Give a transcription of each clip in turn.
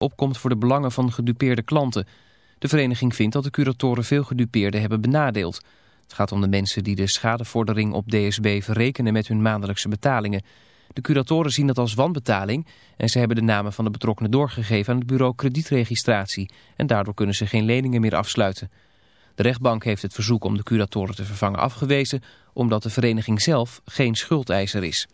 opkomt voor de belangen van gedupeerde klanten. De vereniging vindt dat de curatoren veel gedupeerden hebben benadeeld. Het gaat om de mensen die de schadevordering op DSB verrekenen met hun maandelijkse betalingen. De curatoren zien dat als wanbetaling en ze hebben de namen van de betrokkenen doorgegeven aan het bureau kredietregistratie. En daardoor kunnen ze geen leningen meer afsluiten. De rechtbank heeft het verzoek om de curatoren te vervangen afgewezen omdat de vereniging zelf geen schuldeiser is.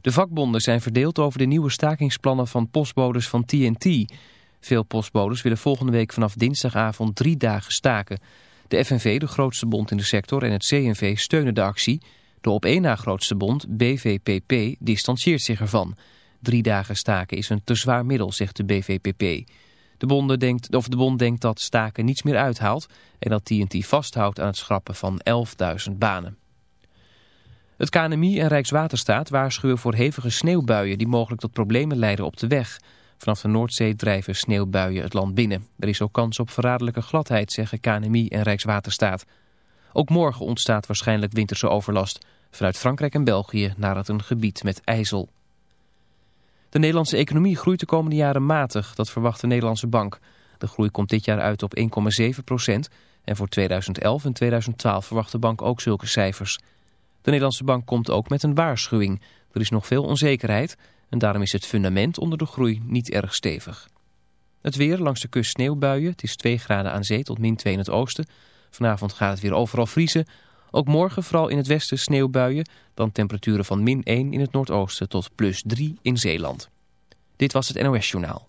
De vakbonden zijn verdeeld over de nieuwe stakingsplannen van postbodes van TNT. Veel postbodes willen volgende week vanaf dinsdagavond drie dagen staken. De FNV, de grootste bond in de sector, en het CNV steunen de actie. De op één na grootste bond, BVPP, distancieert zich ervan. Drie dagen staken is een te zwaar middel, zegt de BVPP. De, bonden denkt, of de bond denkt dat staken niets meer uithaalt... en dat TNT vasthoudt aan het schrappen van 11.000 banen. Het KNMI en Rijkswaterstaat waarschuwen voor hevige sneeuwbuien... die mogelijk tot problemen leiden op de weg... Vanaf de Noordzee drijven sneeuwbuien het land binnen. Er is ook kans op verraderlijke gladheid, zeggen KNMI en Rijkswaterstaat. Ook morgen ontstaat waarschijnlijk winterse overlast. Vanuit Frankrijk en België naar het een gebied met ijzel. De Nederlandse economie groeit de komende jaren matig, dat verwacht de Nederlandse bank. De groei komt dit jaar uit op 1,7 procent. En voor 2011 en 2012 verwacht de bank ook zulke cijfers. De Nederlandse bank komt ook met een waarschuwing. Er is nog veel onzekerheid en daarom is het fundament onder de groei niet erg stevig. Het weer langs de kust sneeuwbuien. Het is 2 graden aan zee tot min 2 in het oosten. Vanavond gaat het weer overal vriezen. Ook morgen vooral in het westen sneeuwbuien. Dan temperaturen van min 1 in het noordoosten tot plus 3 in Zeeland. Dit was het NOS Journaal.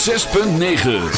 106.9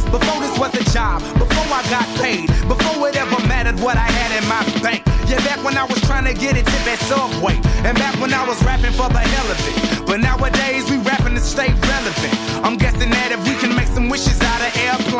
days before this was a job, before I got paid, before it ever mattered what I had in my bank. Yeah, back when I was trying to get it to that Subway, and back when I was rapping for the hell of it. But nowadays we rapping to stay relevant.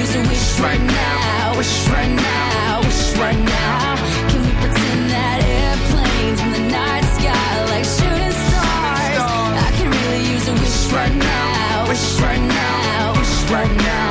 wish right now, wish right now, wish right now. Can we pretend that airplanes in the night sky like shooting stars? I could really use a wish right now, wish right now, wish right now.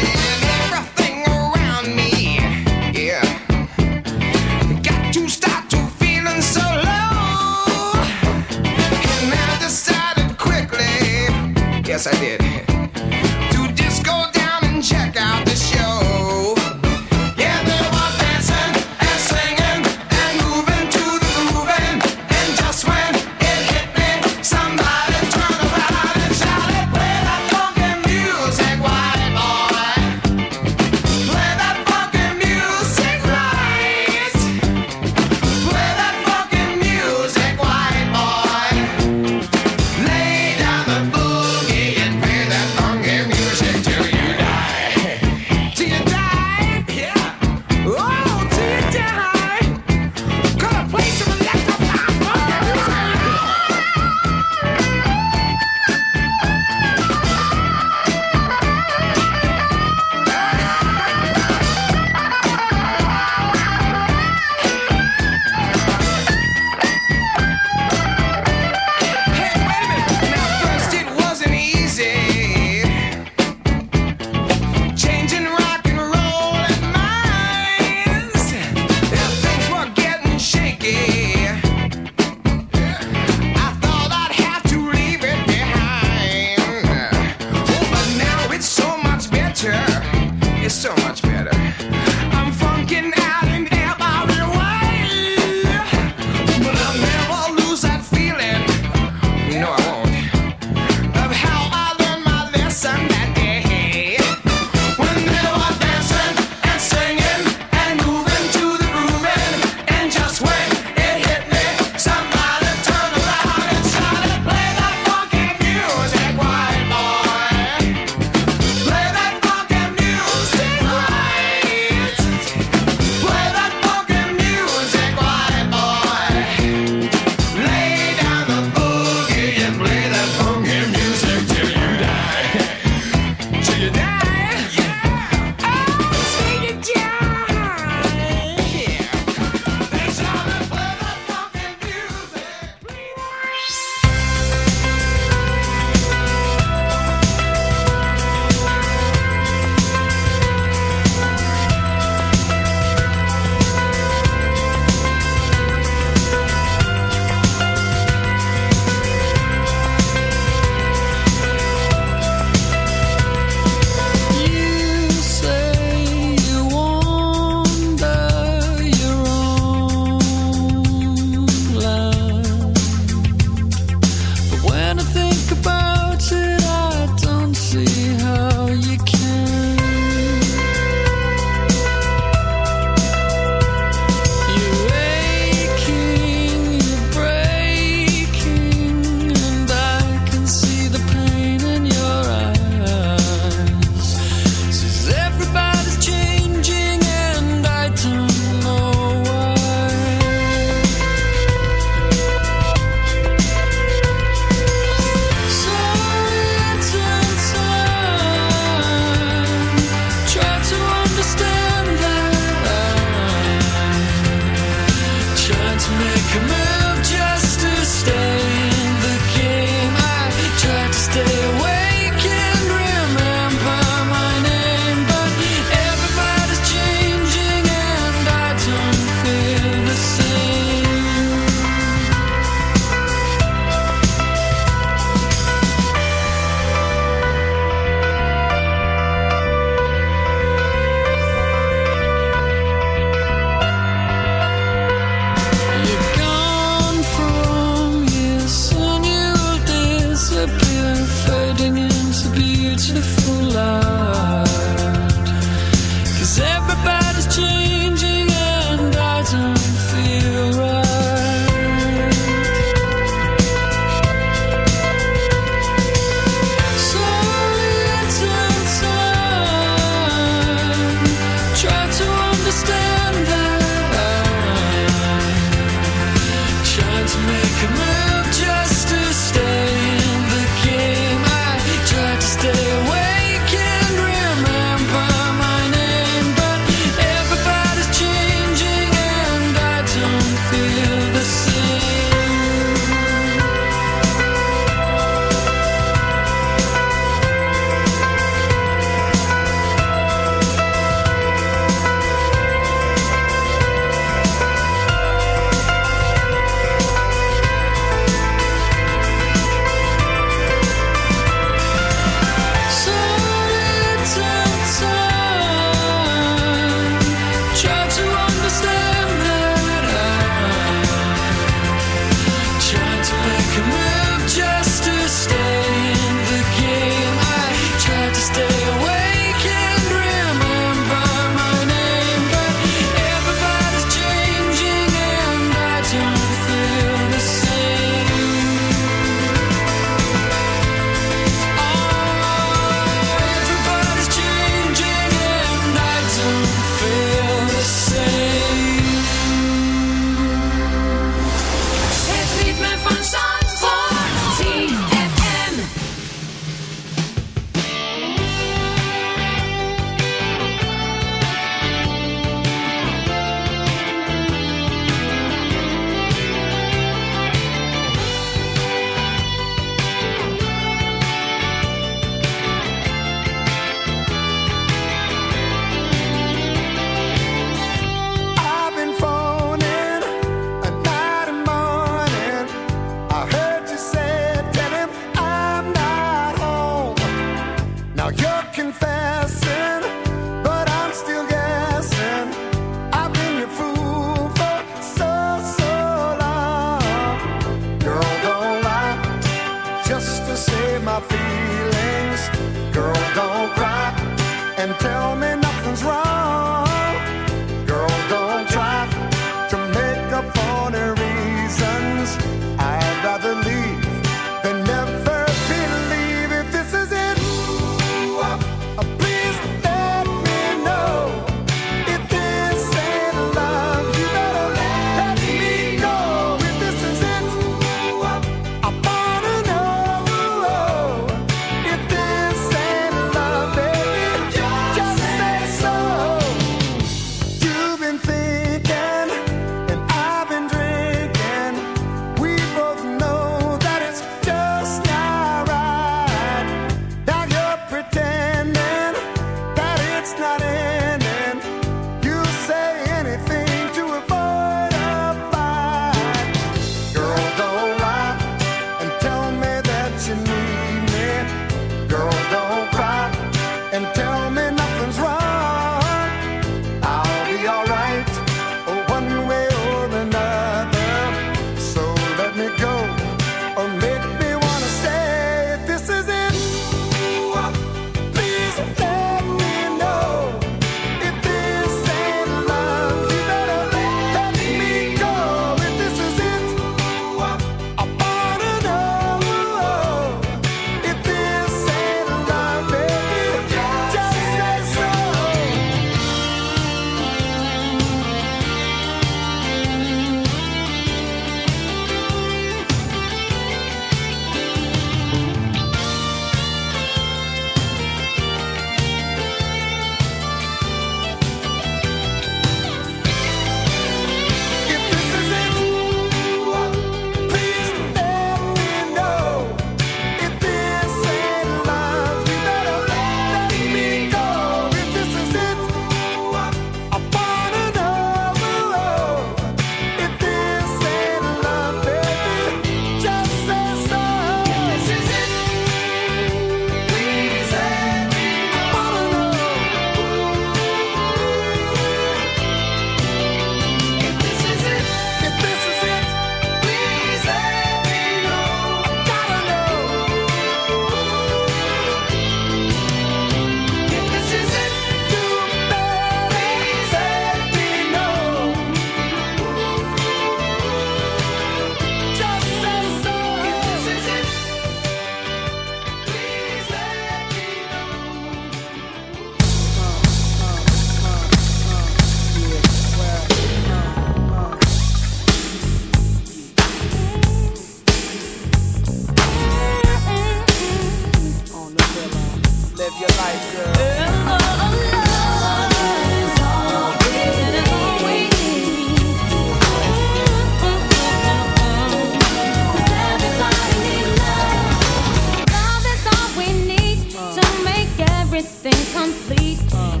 everything complete. Uh.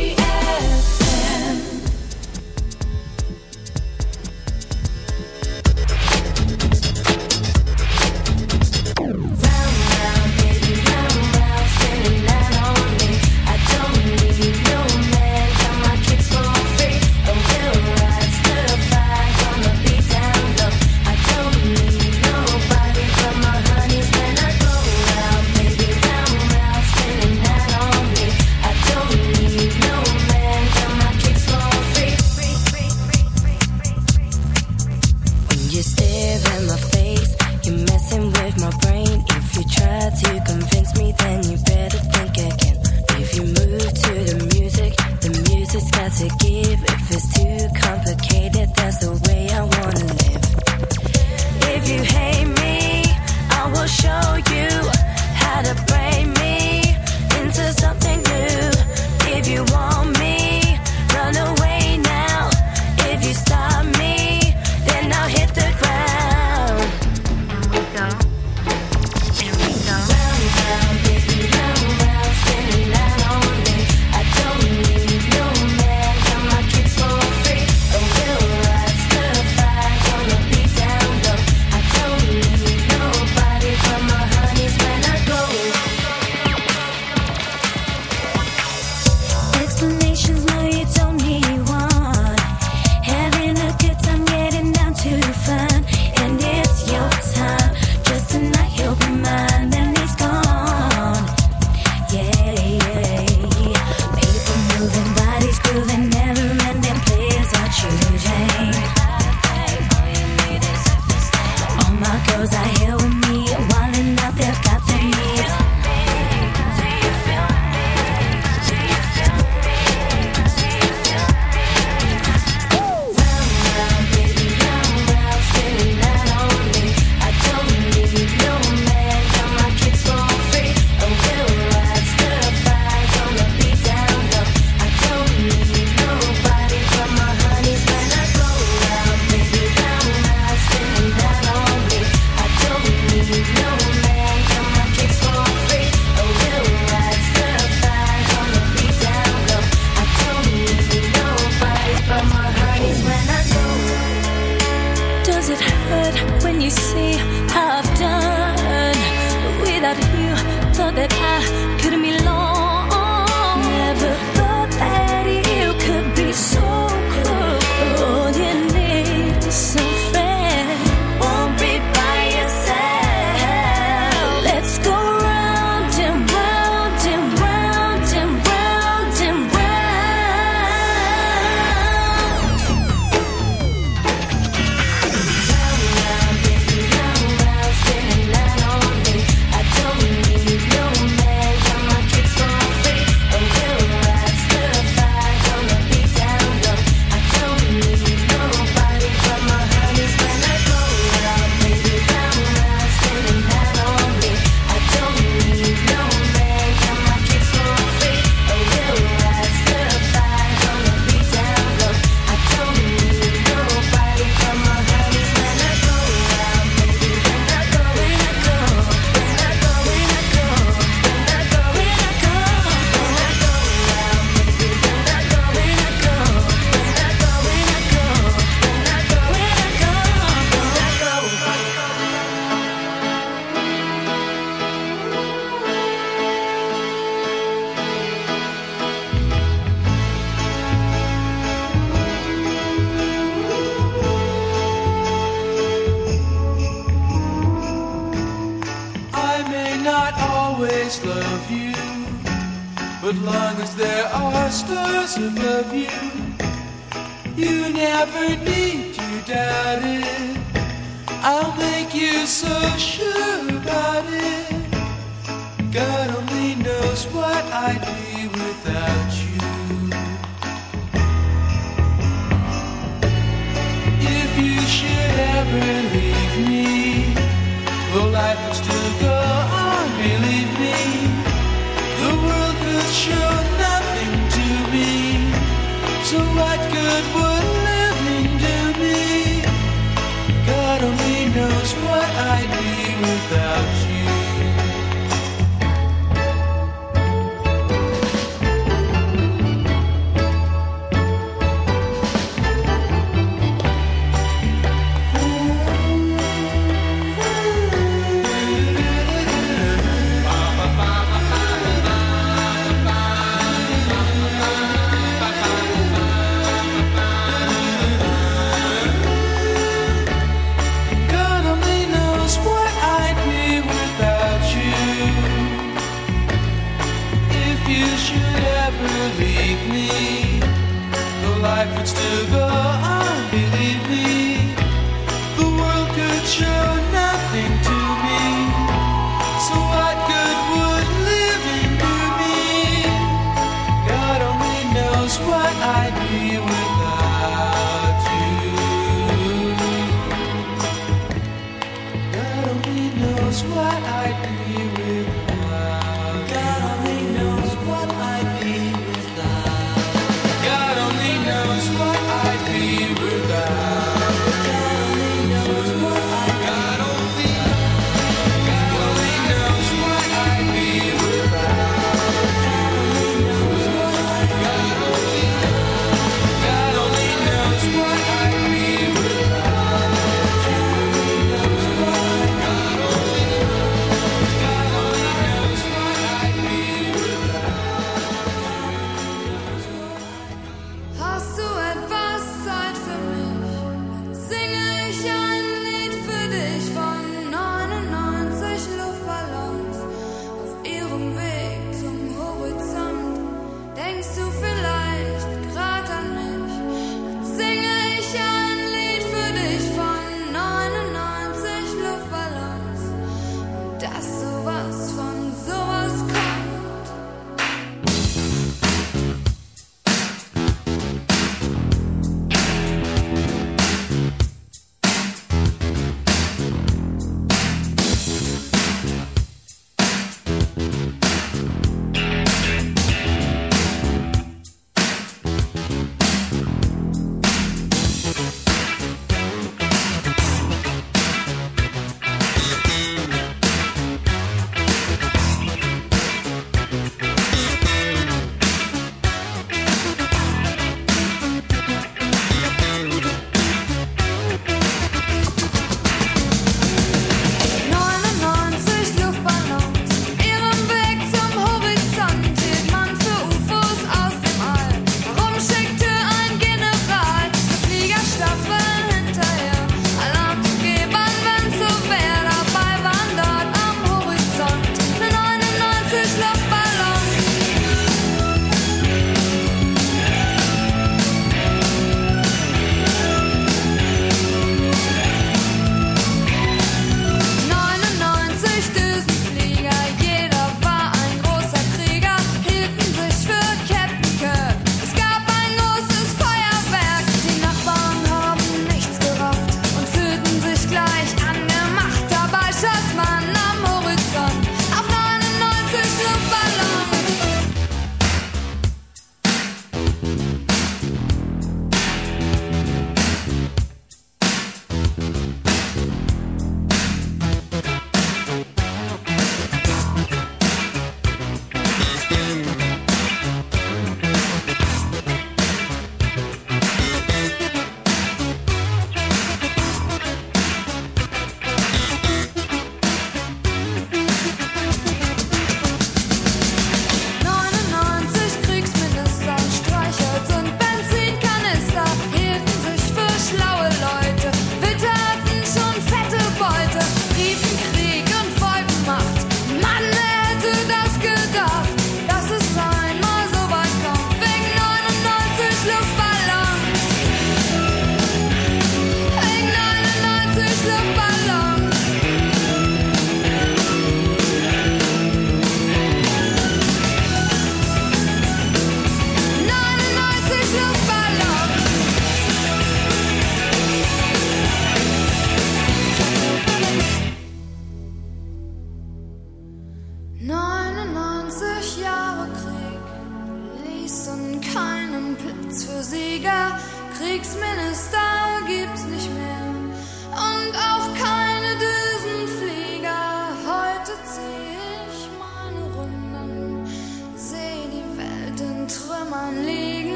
Those I hear when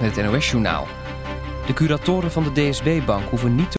met het NOS-journaal. De curatoren van de DSB-bank hoeven niet te